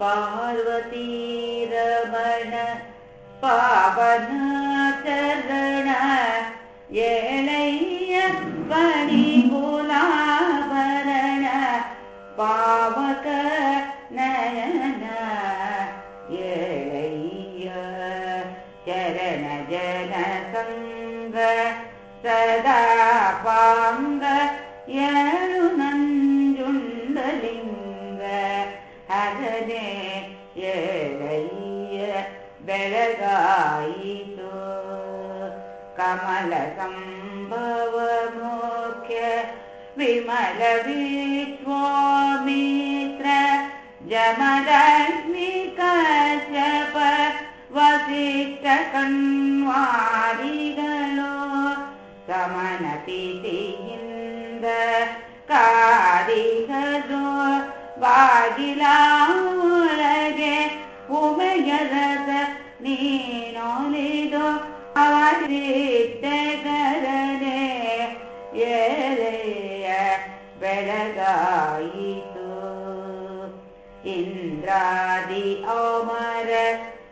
पार्वतीरवण पापचरण पावकनयन एलैय चरण जनसङ्गदा पाङ्ग ಬೆಳಗಾಯಿತು ಕಮಲ ಸಂಭವ ಮುಖ್ಯ ವಿಮಲ ವಿಶ್ವಾಮಿತ್ರ ಜಮದಗ್ನಿ ಕಶ್ಯಪ ವಸಿಷ್ಠ ಕಣ್ವಾರಿಗಳು ಸಮನತಿಯಿಂದ ಕಾರಿಗರು ಬಾಗಿಲೊಳಗೆ ಉಮೆಯರದ ನೀನೊಲಿದು ಅವರಿದ್ದಗರನೆ ಎಲೆಯ ಬೆಳಗಾಯಿತು ಇಂದ್ರಾದಿ ಅಮರ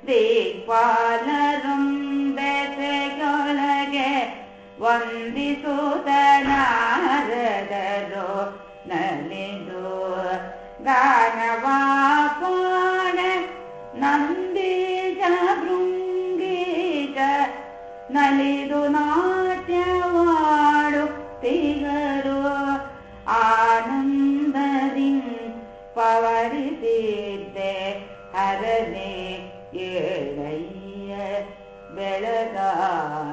ದಿಕ್ಪಾಲರುಂಬೆಸೆಯೊಳಗೆ ವಂದಿಸುತ್ತನಾರದರು ನಲಿದು ಗಾನವಾ ರುಂದೇಶ ಭೃಂಗೇಶ ನಲಿದು ನಾಟ್ಯವಾಡುತ್ತಿಗರು ಆನಂದದಿಂ ಪವರಿಸಿದ್ದೆ ಹರನೆ ಏಳಯ್ಯ ಬೆಳಗಾರ